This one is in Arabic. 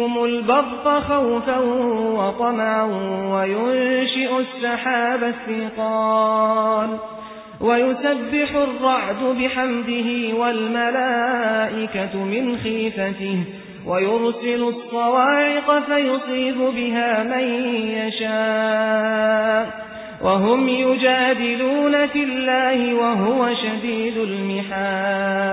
يريكم البرق خوفا وطمعا وينشئ السحاب الثقال ويسبح الرعد بحمده والملائكة من خيفته ويرسل الصواعق فيصيب بها من يشاء وهم يجادلون في الله وهو شديد المحال